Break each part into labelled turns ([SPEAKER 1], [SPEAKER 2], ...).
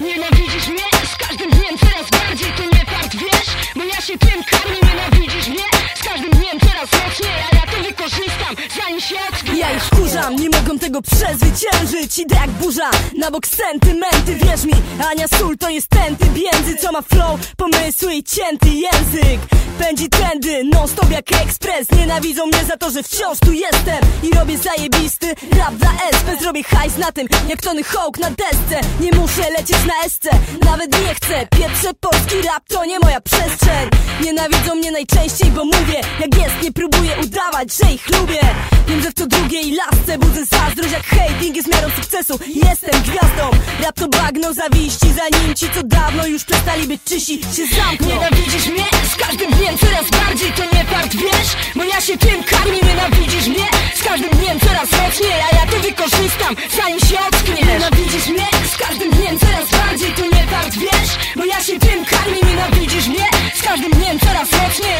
[SPEAKER 1] Nienawidzisz mnie? Z każdym dniem coraz bardziej to nie fakt, wiesz? Bo ja się tym karmię, nienawidzisz mnie? Z każdym dniem coraz mocniej, a ja to wykorzystam, zanim się ocknie
[SPEAKER 2] Ja ich wkurzam, nie tego przezwyciężyć. Idę jak burza, na bok sentymenty. Wierz mi, Ania Sól to jest tęty biędzy Co ma flow, pomysły i cięty język. Pędzi trendy, non stop jak ekspres. Nienawidzą mnie za to, że wciąż tu jestem. I robię zajebisty rap dla SP Zrobię hajs na tym, jak Tony Hawk na desce. Nie muszę lecieć na SC, nawet nie chcę. Pierwsze polski rap to nie moja przestrzeń. Nienawidzą mnie najczęściej, bo mówię jak jest Nie próbuję udawać, że ich lubię Wiem, że w co drugiej lasce budzę zazdrość Jak hating jest miarą sukcesu Jestem gwiazdą, rap to bagno zawiści Zanim ci co dawno już przestali być czysi się zamkną
[SPEAKER 1] Nienawidzisz mnie? Z każdym dniem coraz bardziej to nie fakt, wiesz? Bo ja się tym karmię, nienawidzisz mnie? Z każdym dniem coraz mocniej, a ja to wykorzystam, zanim się ockniesz Nienawidzisz mnie? Z każdym dniem coraz bardziej to nie fakt, wiesz? Bo ja się tym karmię, nienawidzisz mnie? Z każdym dniem coraz mocniej,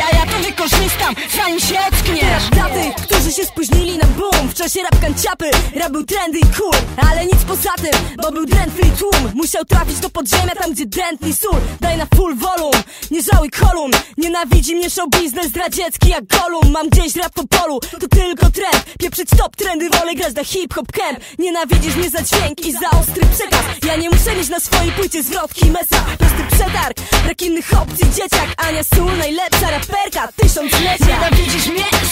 [SPEAKER 2] czasie rap kanciapy, rap był trendy i cool Ale nic poza tym, bo był drętwy tłum. Musiał trafić do podziemia, tam gdzie drętny sól. Daj na full volume, nie żałuj kolumn. Nienawidzi mnie show biznes zdradziecki jak Golum Mam gdzieś rap po polu, to tylko trend. Pieprzyć top trendy, wolę grać na hip-hop camp. Nienawidzisz mnie za dźwięk i za ostry przekaz Ja nie muszę mieć na swojej płycie zwrotki mesa. Prosty przetarg, brak innych opcji Dzieciak, Ania Sól, najlepsza raperka Tysiąclecia.
[SPEAKER 1] Nienawidzisz mnie?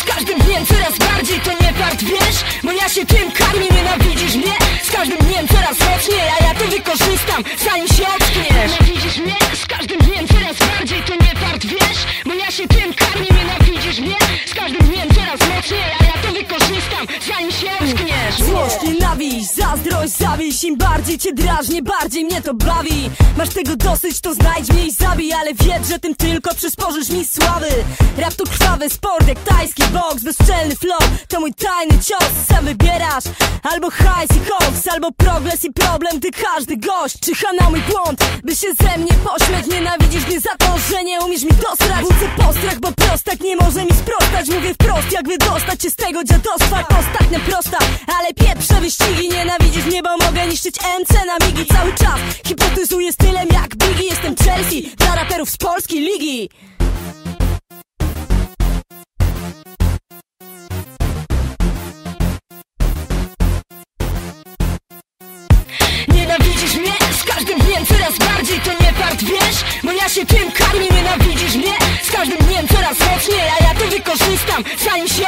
[SPEAKER 1] Dniem coraz bardziej to nie fakt, wiesz? Bo ja się tym karmię, nienawidzisz mnie? Z każdym dniem coraz mocniej, a ja to wykorzystam, zanim się ockniesz Nienawidzisz mnie? Z każdym dniem coraz bardziej to nie fakt, wiesz? Bo ja się tym karmię, nienawidzisz mnie? Z każdym dniem coraz mocniej, a ja to wykorzystam, zanim się ockniesz
[SPEAKER 2] Złość, nienawiść, zazdrość, zawiść Im bardziej cię drażnie, bardziej mnie to bawi. Masz tego dosyć, to znajdź mnie i zabij Ale wiedz, że tym tylko przysporzysz mi sławy. Rap to krwawy sport, jak tajski boks Bezczelny flow, to mój tajny cios Sam wybierasz, albo hajs i hoax Albo progres i problem, gdy każdy gość Czyha na mój błąd, by się ze mnie pośmiać Nienawidzisz mnie za to, że nie umiesz mi dostać Budzę postrach, bo prostak nie może mi sprostać. Mówię wprost, jak wydostać się z tego dziadostwa. Ostatnia prosta, ale pieprze wyścigi Nienawidzisz mnie, bo mogę niszczyć MC na migi Cały czas hipnotyzuję stylem jak Biggie Jestem Chelsea, dla raperów z polskiej ligi
[SPEAKER 1] Nienawidzisz mnie? Z każdym dniem coraz bardziej to nie fakt, wiesz? Bo ja się tym karmię, nienawidzisz mnie? Z każdym dniem coraz mocniej, a ja to wykorzystam, zanim się